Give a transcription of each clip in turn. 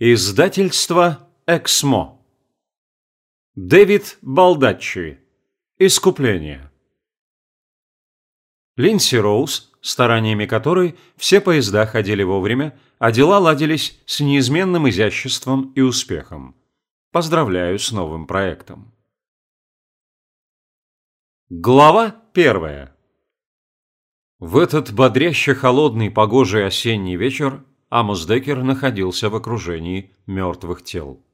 Издательство «Эксмо». Дэвид Балдаччи. Искупление. Линдси Роуз, стараниями которой все поезда ходили вовремя, а дела ладились с неизменным изяществом и успехом. Поздравляю с новым проектом. Глава первая. В этот бодряще холодный погожий осенний вечер Амос Деккер находился в окружении мертвых тел.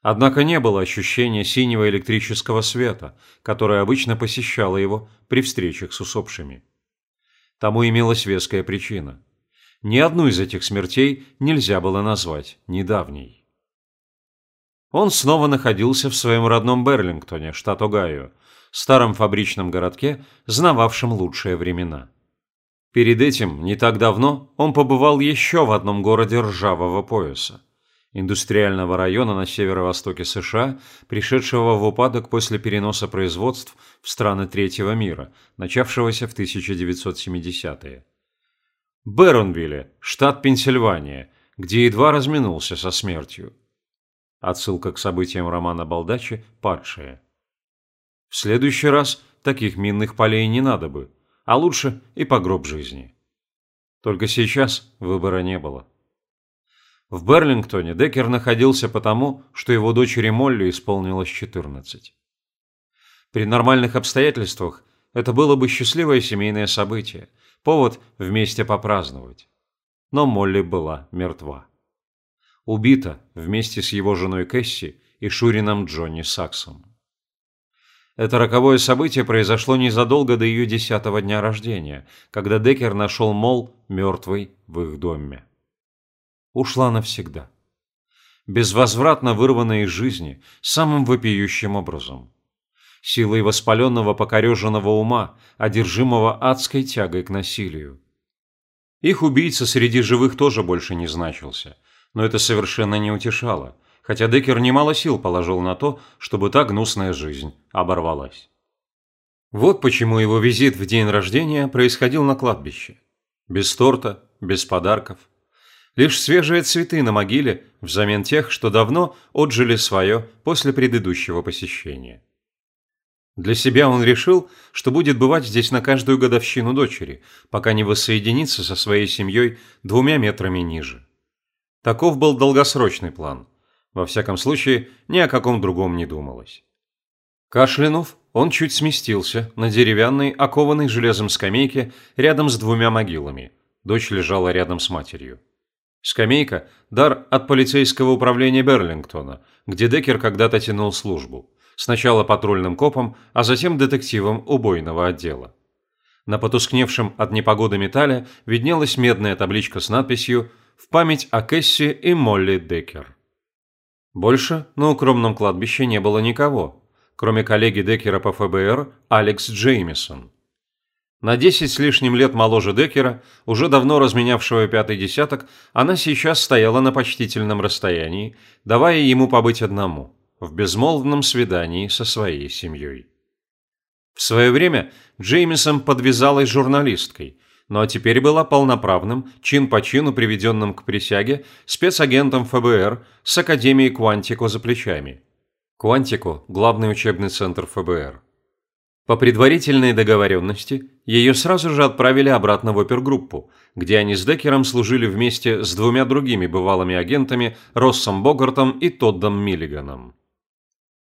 Однако не было ощущения синего электрического света, которое обычно посещало его при встречах с усопшими. Тому имелась веская причина. Ни одну из этих смертей нельзя было назвать недавней. Он снова находился в своем родном Берлингтоне, штат Огайо, старом фабричном городке, знававшем лучшие времена. Перед этим, не так давно, он побывал еще в одном городе ржавого пояса индустриального района на северо-востоке США, пришедшего в упадок после переноса производств в страны третьего мира, начавшегося в 1970-е. Бэронвилле, штат Пенсильвания, где едва разминулся со смертью. Отсылка к событиям романа Балдачи «Падшие». В следующий раз таких минных полей не надо бы а лучше и погроб жизни. Только сейчас выбора не было. В Берлингтоне Деккер находился потому, что его дочери Молли исполнилось 14. При нормальных обстоятельствах это было бы счастливое семейное событие, повод вместе попраздновать. Но Молли была мертва. Убита вместе с его женой Кэсси и Шурином Джонни Саксом. Это роковое событие произошло незадолго до ее десятого дня рождения, когда Деккер нашел Мол мертвый в их доме. Ушла навсегда. Безвозвратно вырванная из жизни самым вопиющим образом. Силой воспаленного покореженного ума, одержимого адской тягой к насилию. Их убийца среди живых тоже больше не значился, но это совершенно не утешало – хотя Деккер немало сил положил на то, чтобы та гнусная жизнь оборвалась. Вот почему его визит в день рождения происходил на кладбище. Без торта, без подарков. Лишь свежие цветы на могиле взамен тех, что давно отжили свое после предыдущего посещения. Для себя он решил, что будет бывать здесь на каждую годовщину дочери, пока не воссоединится со своей семьей двумя метрами ниже. Таков был долгосрочный план – во всяком случае, ни о каком другом не думалось. Кашлянув, он чуть сместился на деревянной, окованной железом скамейке рядом с двумя могилами. Дочь лежала рядом с матерью. Скамейка – дар от полицейского управления Берлингтона, где Деккер когда-то тянул службу. Сначала патрульным копом, а затем детективом убойного отдела. На потускневшем от непогоды металле виднелась медная табличка с надписью «В память о Кэсси и Молли Деккер». Больше на укромном кладбище не было никого, кроме коллеги Деккера по ФБР Алекс Джеймисон. На 10 с лишним лет моложе Деккера, уже давно разменявшего пятый десяток, она сейчас стояла на почтительном расстоянии, давая ему побыть одному, в безмолвном свидании со своей семьей. В свое время Джеймисон подвязалась журналисткой – но теперь была полноправным, чин по чину приведенным к присяге, спецагентом ФБР с Академией Квантико за плечами. Квантико – главный учебный центр ФБР. По предварительной договоренности ее сразу же отправили обратно в опергруппу, где они с Деккером служили вместе с двумя другими бывалыми агентами Россом Богартом и Тоддом Миллиганом.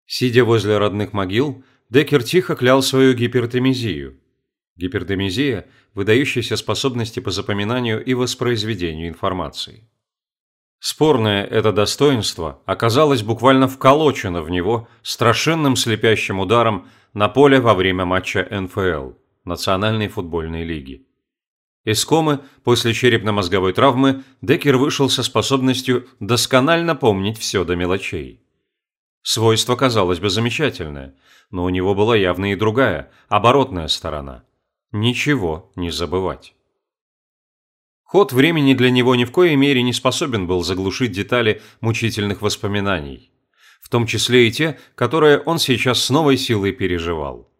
Сидя возле родных могил, Деккер тихо клял свою гипертемизию – Гипердемизия – выдающаяся способности по запоминанию и воспроизведению информации. Спорное это достоинство оказалось буквально вколочено в него страшенным слепящим ударом на поле во время матча НФЛ – Национальной футбольной лиги. Из комы после черепно-мозговой травмы Деккер вышел со способностью досконально помнить все до мелочей. Свойство казалось бы замечательное, но у него была явно и другая, оборотная сторона – ничего не забывать. Ход времени для него ни в коей мере не способен был заглушить детали мучительных воспоминаний, в том числе и те, которые он сейчас с новой силой переживал.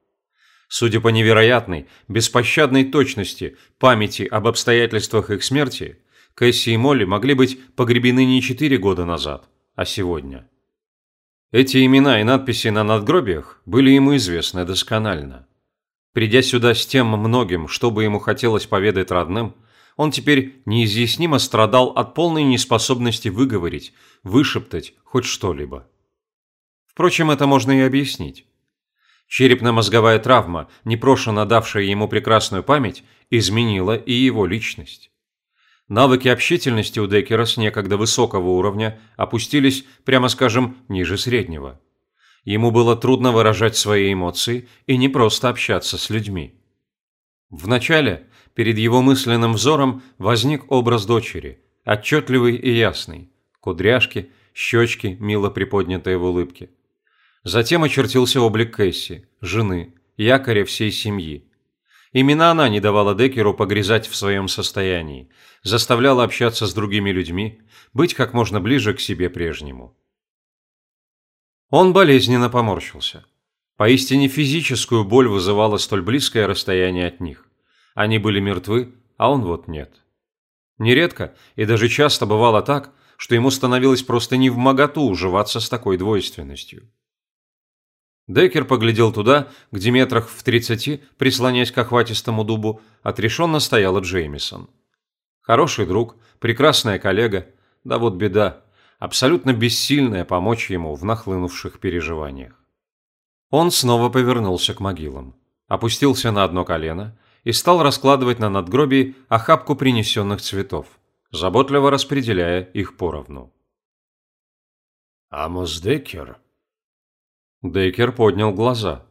Судя по невероятной, беспощадной точности памяти об обстоятельствах их смерти, Кэсси и Молли могли быть погребены не четыре года назад, а сегодня. Эти имена и надписи на надгробиях были ему известны досконально. Придя сюда с тем многим, что бы ему хотелось поведать родным, он теперь неизъяснимо страдал от полной неспособности выговорить, вышептать хоть что-либо. Впрочем, это можно и объяснить. Черепно-мозговая травма, непрошено давшая ему прекрасную память, изменила и его личность. Навыки общительности у Деккера с некогда высокого уровня опустились, прямо скажем, ниже среднего. Ему было трудно выражать свои эмоции и не просто общаться с людьми. Вначале перед его мысленным взором возник образ дочери, отчетливый и ясный, кудряшки, щечки, мило приподнятые в улыбке. Затем очертился облик Кэсси, жены, якоря всей семьи. Именно она не давала Деккеру погрязать в своем состоянии, заставляла общаться с другими людьми, быть как можно ближе к себе прежнему. Он болезненно поморщился. Поистине физическую боль вызывало столь близкое расстояние от них. Они были мертвы, а он вот нет. Нередко и даже часто бывало так, что ему становилось просто не в моготу уживаться с такой двойственностью. Деккер поглядел туда, где метрах в тридцати, прислонясь к охватистому дубу, отрешенно стояла Джеймисон. Хороший друг, прекрасная коллега, да вот беда, абсолютно бессильная помочь ему в нахлынувших переживаниях. Он снова повернулся к могилам, опустился на одно колено и стал раскладывать на надгробии охапку принесенных цветов, заботливо распределяя их поровну. «Амос Деккер», Дейкер поднял глаза.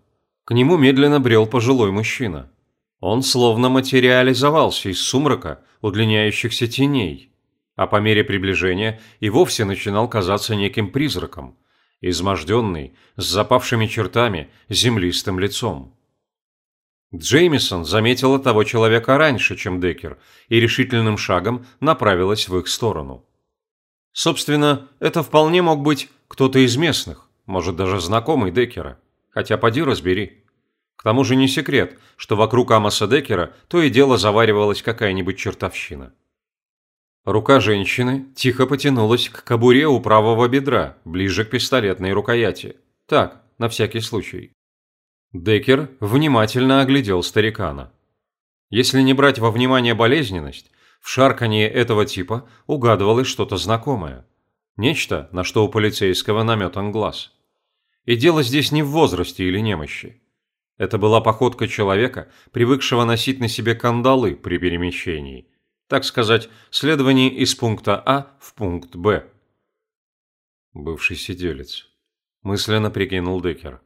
К нему медленно брел пожилой мужчина. Он словно материализовался из сумрака удлиняющихся теней, а по мере приближения и вовсе начинал казаться неким призраком, изможденный, с запавшими чертами, землистым лицом. Джеймисон заметила того человека раньше, чем Деккер, и решительным шагом направилась в их сторону. Собственно, это вполне мог быть кто-то из местных может даже знакомый Деккера, хотя поди разбери. К тому же не секрет, что вокруг Амоса Деккера то и дело заваривалась какая-нибудь чертовщина. Рука женщины тихо потянулась к кобуре у правого бедра, ближе к пистолетной рукояти. Так, на всякий случай. Деккер внимательно оглядел старикана. Если не брать во внимание болезненность, в шарканье этого типа угадывалось что-то знакомое. Нечто, на что у полицейского наметан глаз. И дело здесь не в возрасте или немощи. Это была походка человека, привыкшего носить на себе кандалы при перемещении. Так сказать, следование из пункта А в пункт Б. Бывший сиделец. Мысленно прикинул Деккер.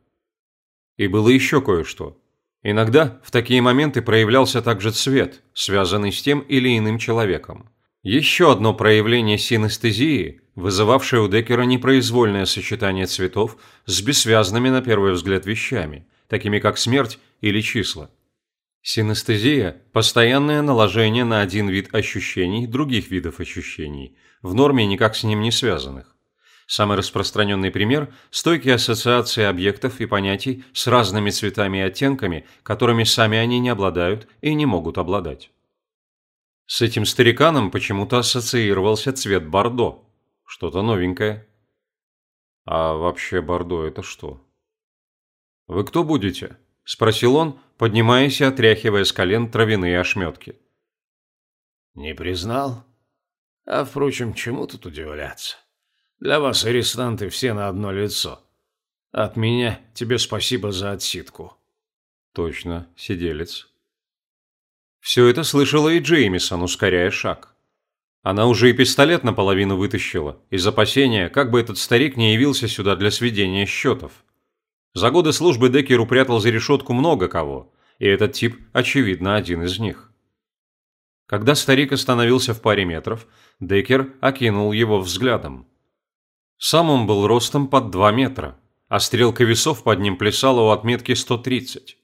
И было еще кое-что. Иногда в такие моменты проявлялся также цвет, связанный с тем или иным человеком. Еще одно проявление синестезии, вызывавшее у Деккера непроизвольное сочетание цветов с бессвязными на первый взгляд вещами, такими как смерть или числа. Синестезия – постоянное наложение на один вид ощущений других видов ощущений, в норме никак с ним не связанных. Самый распространенный пример – стойкие ассоциации объектов и понятий с разными цветами и оттенками, которыми сами они не обладают и не могут обладать. С этим стариканом почему-то ассоциировался цвет бордо. Что-то новенькое. А вообще бордо это что? «Вы кто будете?» – спросил он, поднимаясь и отряхивая с колен травяные ошметки. «Не признал? А, впрочем, чему тут удивляться? Для вас арестанты все на одно лицо. От меня тебе спасибо за отсидку». «Точно, сиделец». Все это слышала и Джеймисон, ускоряя шаг. Она уже и пистолет наполовину вытащила, из опасения, как бы этот старик не явился сюда для сведения счетов. За годы службы Деккер упрятал за решетку много кого, и этот тип, очевидно, один из них. Когда старик остановился в паре метров, Деккер окинул его взглядом. Сам он был ростом под 2 метра, а стрелка весов под ним плясала у отметки 130.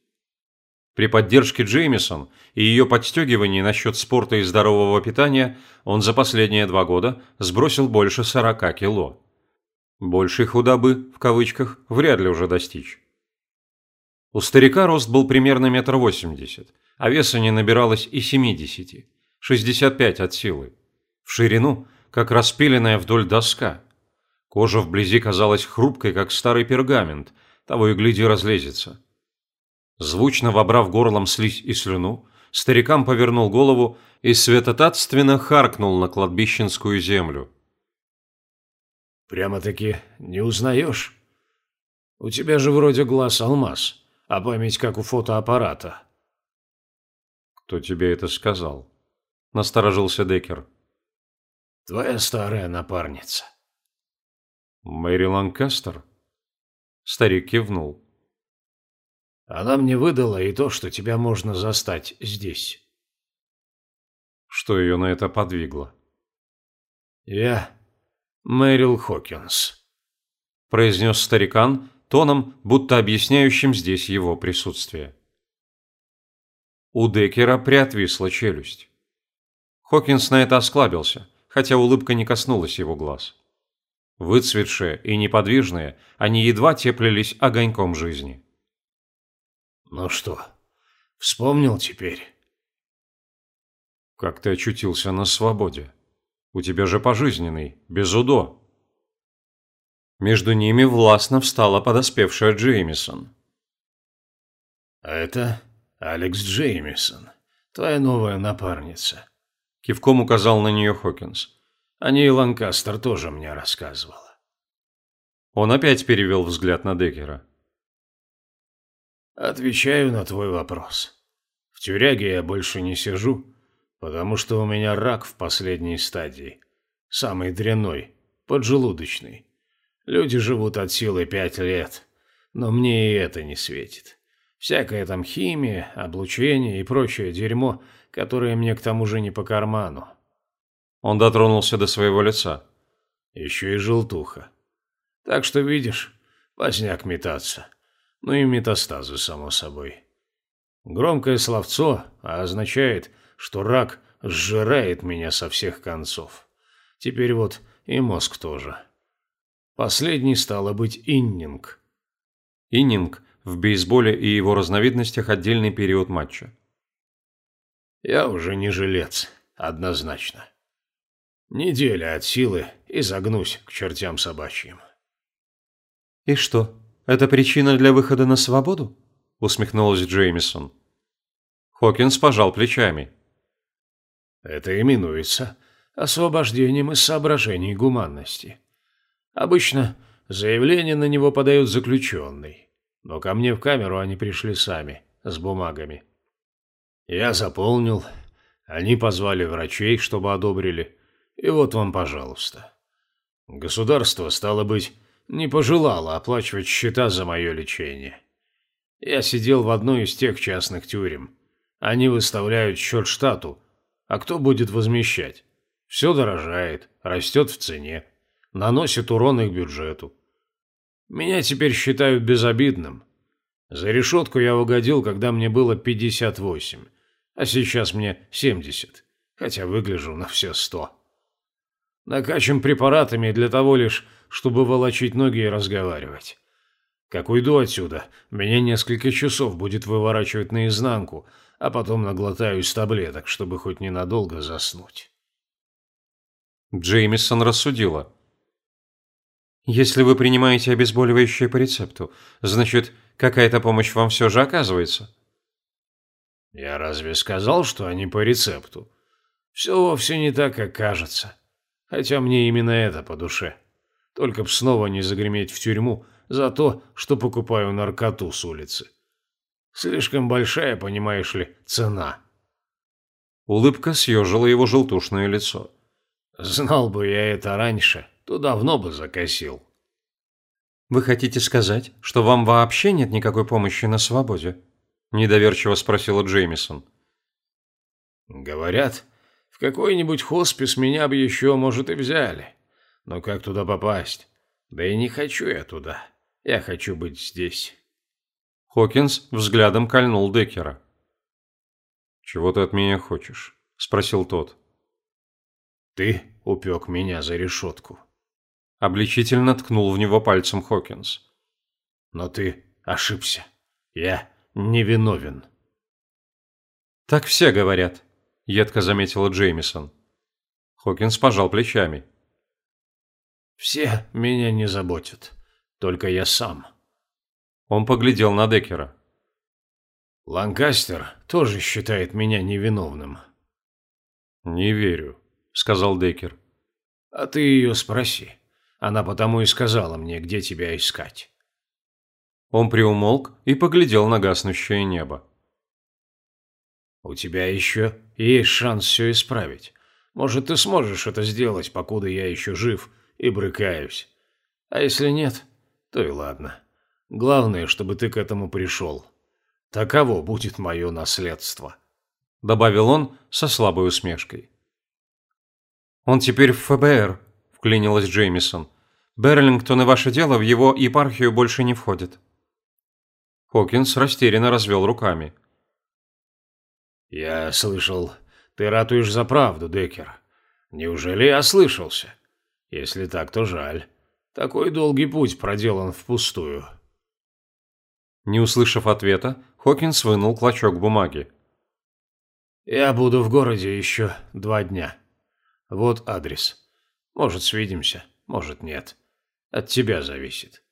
При поддержке Джеймисон и ее подстегивании насчет спорта и здорового питания он за последние два года сбросил больше 40 кило. Большей худобы, в кавычках, вряд ли уже достичь. У старика рост был примерно метр восемьдесят, а веса не набиралось и 70, 65 от силы. В ширину, как распиленная вдоль доска. Кожа вблизи казалась хрупкой, как старый пергамент, того и гляди разлезется. Звучно вобрав горлом слизь и слюну, старикам повернул голову и светотатственно харкнул на кладбищенскую землю. «Прямо-таки не узнаешь? У тебя же вроде глаз алмаз, а память как у фотоаппарата». «Кто тебе это сказал?» – насторожился Деккер. «Твоя старая напарница». «Мэри Ланкастер?» Старик кивнул. «Она мне выдала и то, что тебя можно застать здесь». Что ее на это подвигло? «Я Мэрил Хокинс», – произнес старикан тоном, будто объясняющим здесь его присутствие. У Деккера приотвисла челюсть. Хокинс на это осклабился, хотя улыбка не коснулась его глаз. Выцветшие и неподвижные, они едва теплились огоньком жизни. «Ну что, вспомнил теперь?» «Как ты очутился на свободе? У тебя же пожизненный, без УДО». Между ними властно встала подоспевшая Джеймисон. «А это Алекс Джеймисон, твоя новая напарница», – кивком указал на нее Хокинс. О ней Ланкастер тоже мне рассказывала. Он опять перевел взгляд на Деккера. Отвечаю на твой вопрос. В тюряге я больше не сижу, потому что у меня рак в последней стадии. Самый дрянной, поджелудочный. Люди живут от силы пять лет, но мне и это не светит. Всякая там химия, облучение и прочее дерьмо, которое мне к тому же не по карману. Он дотронулся до своего лица. Еще и желтуха. Так что, видишь, возняк метаться. Ну и метастазы, само собой. Громкое словцо а означает, что рак сжирает меня со всех концов. Теперь вот и мозг тоже. Последний стало быть иннинг. Иннинг в бейсболе и его разновидностях отдельный период матча. Я уже не жилец, однозначно. Неделя от силы и загнусь к чертям собачьим. «И что, это причина для выхода на свободу?» – усмехнулась Джеймисон. Хокинс пожал плечами. «Это именуется освобождением из соображений гуманности. Обычно заявление на него подает заключенный, но ко мне в камеру они пришли сами, с бумагами. Я заполнил, они позвали врачей, чтобы одобрили, и вот вам, пожалуйста. Государство, стало быть, не пожелало оплачивать счета за мое лечение. Я сидел в одной из тех частных тюрем. Они выставляют счет штату, а кто будет возмещать? Все дорожает, растет в цене, наносит урон их бюджету. Меня теперь считают безобидным. За решетку я угодил, когда мне было 58, а сейчас мне 70, хотя выгляжу на все 100. Накачан препаратами для того лишь, чтобы волочить ноги и разговаривать. Как уйду отсюда, меня несколько часов будет выворачивать наизнанку, а потом наглотаюсь таблеток, чтобы хоть ненадолго заснуть. Джеймисон рассудила. «Если вы принимаете обезболивающее по рецепту, значит, какая-то помощь вам все же оказывается?» «Я разве сказал, что они по рецепту? Все вовсе не так, как кажется. Хотя мне именно это по душе. Только б снова не загреметь в тюрьму за то, что покупаю наркоту с улицы. Слишком большая, понимаешь ли, цена. Улыбка съежила его желтушное лицо. Знал бы я это раньше, то давно бы закосил. «Вы хотите сказать, что вам вообще нет никакой помощи на свободе?» – недоверчиво спросила Джеймисон. «Говорят, в какой-нибудь хоспис меня бы еще, может, и взяли. Но как туда попасть? Да и не хочу я туда. Я хочу быть здесь. Хокинс взглядом кольнул Деккера. «Чего ты от меня хочешь?» – спросил тот. «Ты упек меня за решетку». Обличительно ткнул в него пальцем Хокинс. «Но ты ошибся. Я невиновен». «Так все говорят», – едко заметила Джеймисон. Хокинс пожал плечами. «Все меня не заботят. Только я сам». Он поглядел на Деккера. «Ланкастер тоже считает меня невиновным». «Не верю», — сказал Деккер. «А ты ее спроси. Она потому и сказала мне, где тебя искать». Он приумолк и поглядел на гаснущее небо. «У тебя еще есть шанс все исправить. Может, ты сможешь это сделать, покуда я еще жив и брыкаюсь. А если нет, то и ладно. Главное, чтобы ты к этому пришел. Таково будет мое наследство», — добавил он со слабой усмешкой. «Он теперь в ФБР», — вклинилась Джеймисон. «Берлингтон и ваше дело в его епархию больше не входит». Хокинс растерянно развел руками. «Я слышал, ты ратуешь за правду, Деккер. Неужели я слышался? Если так, то жаль. Такой долгий путь проделан впустую». Не услышав ответа, Хокинс вынул клочок бумаги. «Я буду в городе еще два дня. Вот адрес. Может, свидимся, может, нет. От тебя зависит.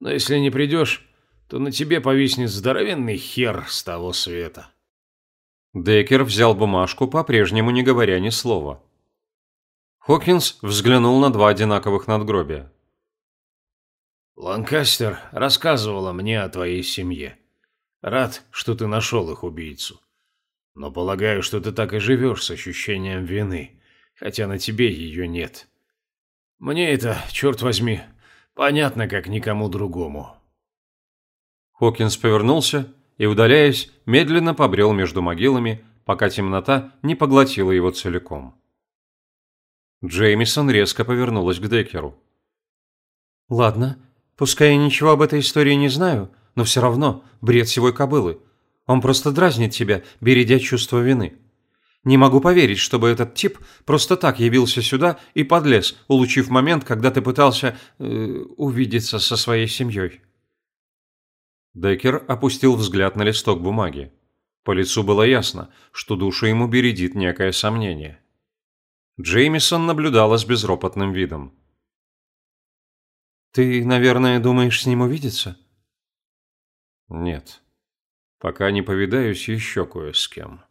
Но если не придешь, то на тебе повиснет здоровенный хер с того света». Деккер взял бумажку, по-прежнему не говоря ни слова. Хокинс взглянул на два одинаковых надгробия. «Ланкастер рассказывала мне о твоей семье. Рад, что ты нашел их убийцу. Но полагаю, что ты так и живешь с ощущением вины, хотя на тебе ее нет. Мне это, черт возьми, понятно, как никому другому». Хокинс повернулся и, удаляясь, медленно побрел между могилами, пока темнота не поглотила его целиком. Джеймисон резко повернулась к Деккеру. «Ладно, пускай я ничего об этой истории не знаю, но все равно бред сивой кобылы. Он просто дразнит тебя, бередя чувство вины. Не могу поверить, чтобы этот тип просто так явился сюда и подлез, улучив момент, когда ты пытался э, увидеться со своей семьей». Деккер опустил взгляд на листок бумаги. По лицу было ясно, что душу ему бередит некое сомнение. Джеймисон наблюдала с безропотным видом. «Ты, наверное, думаешь с ним увидеться?» «Нет. Пока не повидаюсь еще кое с кем».